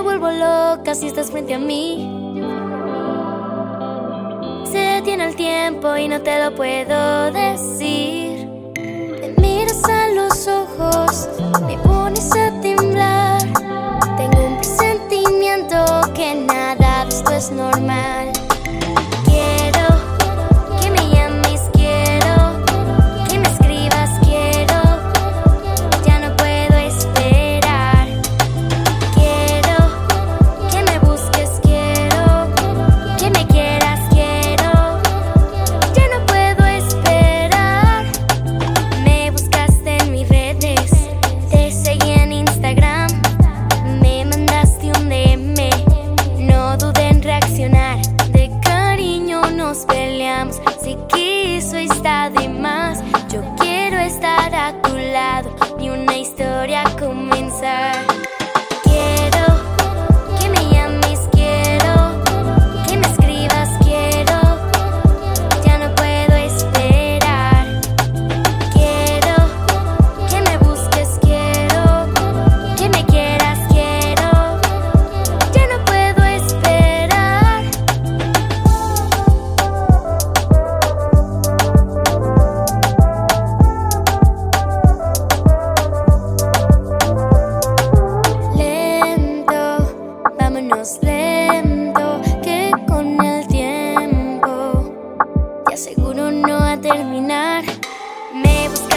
vuelvo loca si estás frente a mí. Se detiene el tiempo y no te lo puedo decir. Me miras a los ojos, me pones a temblar. Tengo un presentimiento que nada de esto es normal. Si quiso está de más. Yo quiero estar a 美不